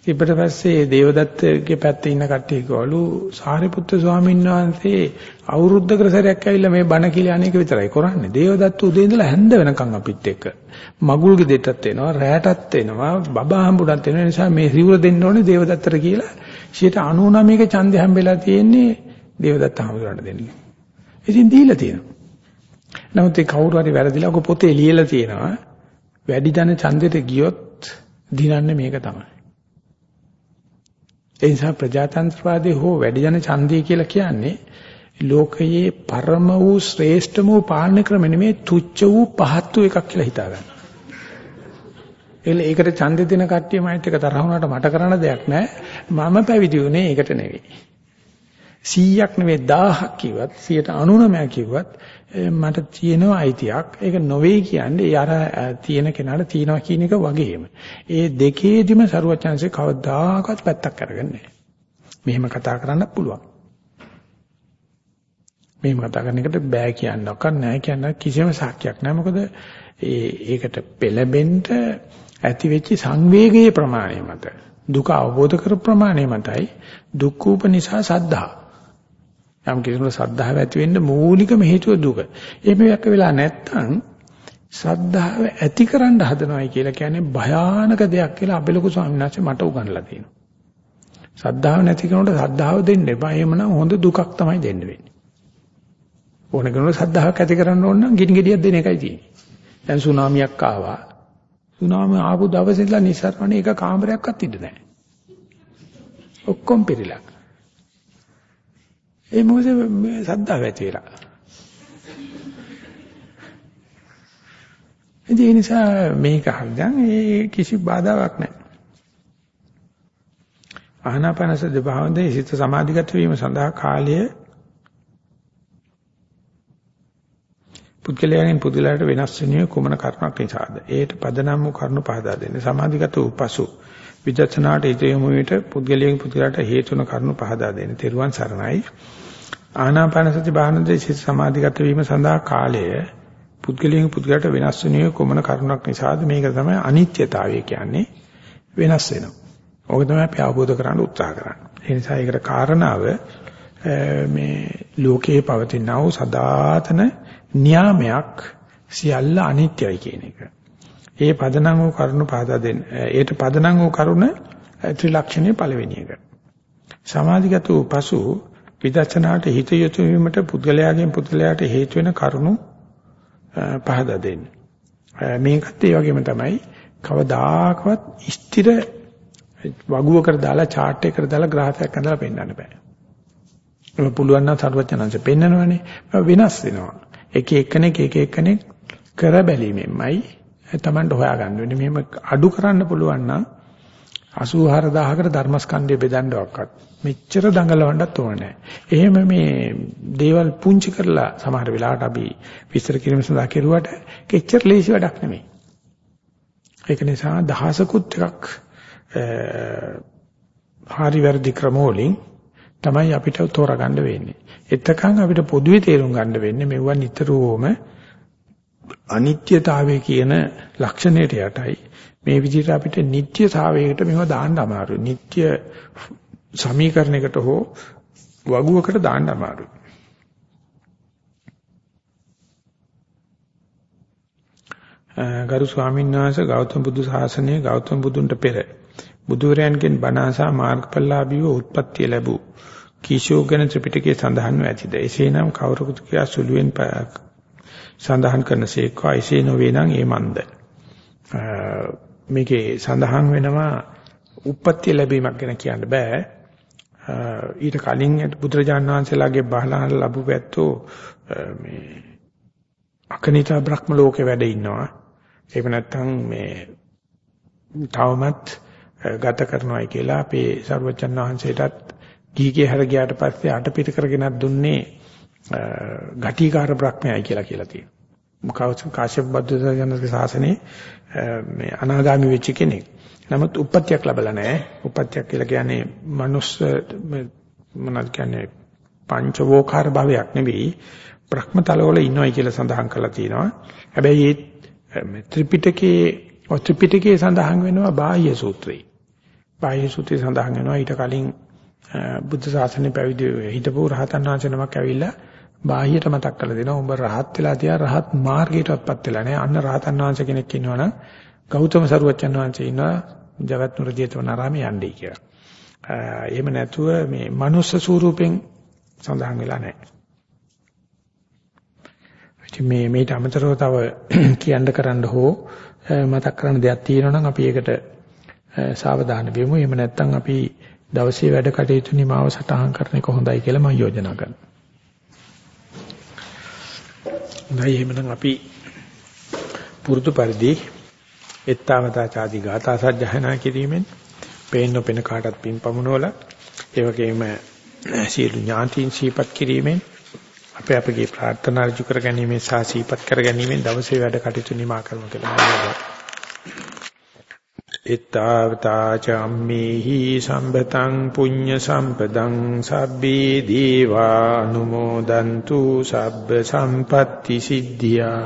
ඊට පස්සේ දේවදත්තගේ පැත්තේ ඉන්න කට්ටිය කිව්වලු සාරිපුත්තු ස්වාමීන් වහන්සේ අවුරුද්දකට සැරයක් ඇවිල්ලා මේ බණ කියලා අනේක විතරයි කරන්නේ. දේවදත්ත උදේ ඉඳලා හැන්ද වෙනකන් අපිත් එක්ක. මගුල් ගෙදෙට්ටත් එනවා, රැයටත් එනවා, බබා හම්බුඩත් එනවා. නිසා මේ සිවුර දෙන්න ඕනේ දේවදත්තට කියලා 99ක ඡන්දය හම්බෙලා තියෙන්නේ දේවදත්ත හම්බුරන්න දෙන්නේ. ඉතින් දීලා තියෙනවා. නමුත් ඒ කවුරු හරි වැරදිලා ඔක පොතේ ලියලා තියෙනවා. වැඩි ධන ඡන්දෙට ගියොත් දිනන්නේ මේක තමයි. ඒ නිසා ප්‍රජාතන්ත්‍රවාදී හෝ වැඩි ජන ඡන්දය කියලා කියන්නේ ලෝකයේ පරම වූ ශ්‍රේෂ්ඨම වූ පාලන ක්‍රම නෙමෙයි තුච්ච වූ පහත් වූ එකක් කියලා හිතා ගන්න. එල ඒකට ඡන්දෙ දෙන කට්ටිය මයිත් එක තරහ වුණාට මට කරන්න දෙයක් නැහැ. මම පැවිදි වුණේ ඒකට නෙවෙයි. 100ක් නෙවෙයි 1000ක් කිව්වත් 99ක් කිව්වත් මට තියෙනවා අයිතියක්. ඒක නොවේ කියන්නේ ඒ අර තියෙන කෙනාට තියනවා කියන එක වගේම. ඒ දෙකේදිම සරුවචාන්සේ කවදාකවත් පැත්තක් අරගන්නේ මෙහෙම කතා කරන්න පුළුවන්. මෙහෙම කතා කරන එකට බෑ කියන්නවක් නැහැ කියන්න කිසිම සාක්ෂියක් නැහැ. මොකද ඒ ඒකට පෙළඹෙන්න ඇති වෙච්ච සංවේගයේ ප්‍රමාණය මත දුක අවබෝධ කර ප්‍රමාණය මතයි දුක්ඛ උපනිසා සද්ධා යම් කිසිම සද්ධාව ඇති වෙන්න මූලිකම හේතුව දුක. එහෙම එකක් වෙලා නැත්නම් සද්ධාව ඇතිකරන්න හදනවයි කියලා කියන්නේ භයානක දෙයක් කියලා අපේ ලොකු ස්වාමීන් වහන්සේ මට උගන්වලා තියෙනවා. සද්ධාව නැති කෙනෙකුට සද්ධාව දෙන්න එපා. එහෙමනම් හොඳ දුකක් තමයි දෙන්න වෙන්නේ. ඕන කෙනෙකුට සද්ධාවක් ඇති කරන්න ඕන නම් ගිනි ගෙඩියක් දෙන එකයි තියෙන්නේ. දැන් සුනාමියක් ආවා. සුනාමිය ආපු දවසේ ඉඳලා නිසරණේ එක කාමරයක්වත් ඉඳ නැහැ. ඔක්කොම පිළිලා. ඒ මොකද මේ සද්දාව ඇති වෙලා. ඒ නිසා මේක හරියන් ඒ කිසි බාධාවක් නැහැ. ආනාපානසති භාවනාවේ සිත සමාධිගත වීම සඳහා කාලය පුද්ගලයන්ගෙන් පුදුලයට වෙනස් වෙනුවේ කුමන කරුණක් නිසාද? ඒට පදනම් වූ කරුණු පහදා දෙන්න. සමාධිගත වූ පසු විදර්ශනාට ඊට යොමු විට පුද්ගලයන් පුදුලයට හේතුන කරුණු පහදා දෙන්න. තෙරුවන් සරණයි. ආනාපාන සති භාවනාවේ සිත සමාධිගත වීම සඳහා කාලය පුද්ගලයන් පුද්ගලට වෙනස් වෙනුවේ කොමන කරුණක් නිසාද මේක තමයි අනිත්‍යතාවය කියන්නේ වෙනස් වෙනවා. ඕක තමයි අපි අවබෝධ කරගන්න උත්සාහ කරන්නේ. ඒ නිසා ඒකට කාරණාව මේ ලෝකයේ පවතින වූ සදාතන න්යාමයක් සියල්ල අනිත්‍යයි කියන එක. ඒ පදනම් වූ කරුණ පාදා දෙන්න. ඒට පදනම් වූ කරුණ ත්‍රිලක්ෂණයේ පළවෙනි එක. සමාධිගත වූ පසු විදර්ශනාට හිත යොමු වීමට පුද්ගලයාගෙන් පුද්ගලයාට හේතු වෙන කරුණු පහදා දෙන්න. මේකත් ඒ වගේම තමයි කවදාකවත් ස්ථිර වගුවකට දාලා chart එකකට දාලා ග්‍රාෆයක් අඳලා පෙන්වන්න බෑ. ඒක පුළුවන් නම් සර්වඥාන්සේ පෙන්වනවනේ වෙනස් වෙනවා. එක එක්කෙනෙක් එක එක්කෙනෙක් කර බැලීමෙන්මයි තමන්ට හොයාගන්න වෙන්නේ. මෙහෙම අඩු කරන්න පුළුවන් නම් 84000කට ධර්මස්කන්ධය බෙදන්නවක්වත් මෙච්චර දඟලවන්නත් ඕනේ එහෙම මේ දේවල් පුංචි කරලා සමහර වෙලාවට අපි විස්තර කිරීම සඳහා කෙරුවට කෙච්චර ලේසි වැඩක් නෙමෙයි. ඒක නිසා දහසකුත් එකක් හරි වැරදි ක්‍රමවලින් තමයි අපිට තෝරගන්න වෙන්නේ. එතකන් අපිට පොදුවේ තේරුම් ගන්න වෙන්නේ මෙවුවා නිතරම අනිත්‍යතාවය කියන ලක්ෂණයට යටයි. මේ විදිහට අපිට නිත්‍යතාවයකට මේවා දාන්න අමාරුයි. නිත්‍ය සමීකරණයකට හෝ වගුවකට දාන්න අමාරුයි. ගරු ස්වාමීන් වහන්සේ ගෞතම බුදු සාසනයේ ගෞතම බුදුන්ට පෙර බුදුරයන්ගෙන් බණ ආසා මාර්ගඵලලාභීව උත්පත්ති ලැබූ කීෂෝ ගැන ත්‍රිපිටකයේ සඳහන්ව ඇතිද එසේනම් කවුරුකුත් කියා සුළුවෙන් සඳහන් කරනසේකවා එසේ නොවේ නම් ඒ මන්ද මේකේ සඳහන් වෙනවා උප්පත්ති ලැබීමක් ගැන කියන්න බෑ ඊට කලින් බුදුරජාණන් වහන්සේලාගේ බහලහන ලැබු පැත්තෝ මේ අකනිත බ්‍රහ්ම ලෝකේ වැඩ ඉන්නවා ඒක නැත්තම් මේ තවමත් ගත කරනවායි කියලා අපේ සර්වචන් වහන්සේටත් ගීගේ හැර ගියාට පස්සේ අටපිට කරගෙනත් දුන්නේ ගටිකාර බ්‍රහ්මයයි කියලා කියලා තියෙනවා. කාශ්‍යප බුද්ධ ශාසනයේ මේ අනාගාමි වෙච්ච කෙනෙක්. නමුත් උප්පත්තියක් ලැබලා නැහැ. උප්පත්තියක් කියලා කියන්නේ මනුස්ස මොනවද කියන්නේ පංචවෝකාර භවයක් නෙවෙයි. බ්‍රහ්මතලවල ඉන්නවයි කියලා සඳහන් කරලා තියෙනවා. හැබැයි මේ ත්‍රිපිටකයේ ත්‍රිපිටකයේ සඳහන් වෙනවා බාහ්‍ය සූත්‍රේ. බාහ්‍ය සූත්‍රය සඳහන් වෙනවා ඊට කලින් බුද්ධ ශාසනය පැවිදි හිටපු රහතන් වහන්සේ නමක් ඇවිල්ලා බාහියට මතක් කරලා දෙනවා උඹ රහත් වෙලා තියා රහත් මාර්ගයටවත් වෙලා නැහැ අන්න රහතන් වහන්සේ කෙනෙක් ඉන්නවනම් ගෞතම සරුවච්චන් වහන්සේ ඉන්නවා ජගත් නුර ජේතවනාරාමේ යන්නේ කියලා. එහෙම නැතුව මේ මනුස්ස ස්වරූපෙන් සඳහන් වෙලා නැහැ. ඉතින් මේ මේට අමතරව තව කියන්න කරන්න හෝ මතක් කරන්න දෙයක් තියෙනවා නම් අපි ඒකට සාවධාන වෙමු. එහෙම නැත්නම් අපි දවසේ වැඩ කටයුතු නිමාව සටහන් කරන එක හොඳයි කියලා මම යෝජනා කරනවා. නැයි එහෙමනම් අපි පුරුදු පරිදි එත්තවතා ചാදි ගාථා සජ්ජහනා කිරීමෙන් පේන්න පෙන කාටත් පින් පමුණවල ඒ වගේම සියලු ඥාතීන් සීපත් කිරීමෙන් අපේ අපගේ ප්‍රාර්ථනා ඍජු කර ගැනීම සහ සීපත් කර ගැනීමෙන් දවසේ වැඩ කටයුතු නිමා කරමු කියලා මම ittavata cammehi සම්පතං පුඤ්ඤ සම්පදං සබ්බේ දීවා අනුමෝදන්තු සබ්බ සම්පatti සිද්ධියා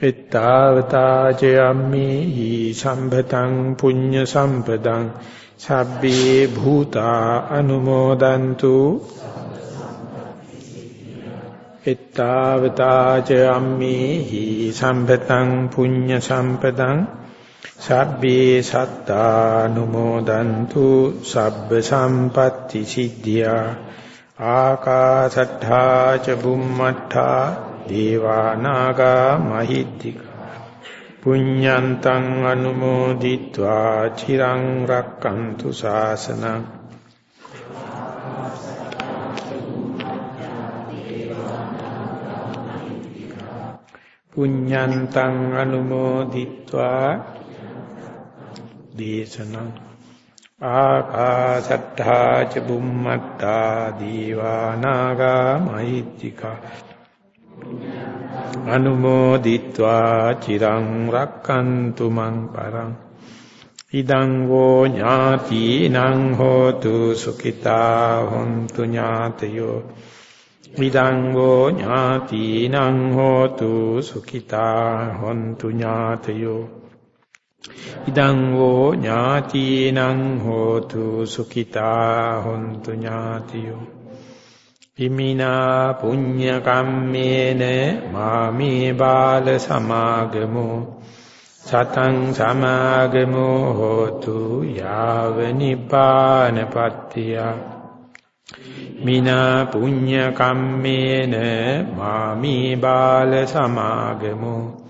ittavata cammehi සම්පතං පුඤ්ඤ සම්පදං සබ්බේ භූතා අනුමෝදන්තු ittavata cammehi සම්පතං පුඤ්ඤ සම්පදං සබ්බේ සත්තානුමෝදන්තු සබ්බ සම්පatti සිද්ධියා ආකාශට්ඨා ච බුම්මට්ඨා දේවානාගා මහිත්‍තික පුඤ්ඤන්තං අනුමෝදිत्वा චිරං රක්칸තු ශාසනං පුඤ්ඤන්තං අනුමෝදිत्वा දේශනං ආකාසට්ඨා ච බුම්මට්ඨා දීවානාගා මහිත්‍තිකා අනුමෝදිත්වා චිරං රක්칸තු මං පරං ඉදං වෝ ඥාතිනං හෝතු සුඛිතා හොන්තු ඥාතයෝ ඉදං වෝ ඥාතිනං හෝතු සුඛිතා හොන්තු ඥාතයෝ ඉදං වූ ඥාතීනං හෝතු සුඛිතා හොන්තු ඥාතියෝ. හිමිනා පුඤ්ඤ කම්මේන මාමේ බාල සමාගමෝ. සතං සමාගමෝ හෝතු යාව නිපානපත්තිය මිනා පුඤ්ඤ කම්මේන මාමේ බාල සමාගමෝ.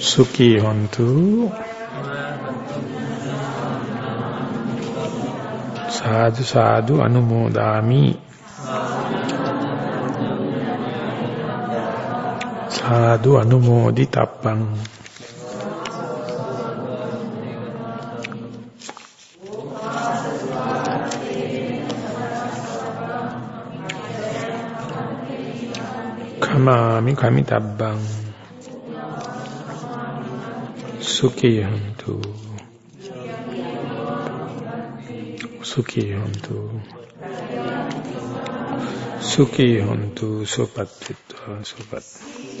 සුඛී හොන්තු සාදු සාදු අනුමෝදාමි සාදු අනුමෝදි තප්පං කමාමි කමිතබ්බං 수기현두 수기현두 수기현두 소바티타 소바티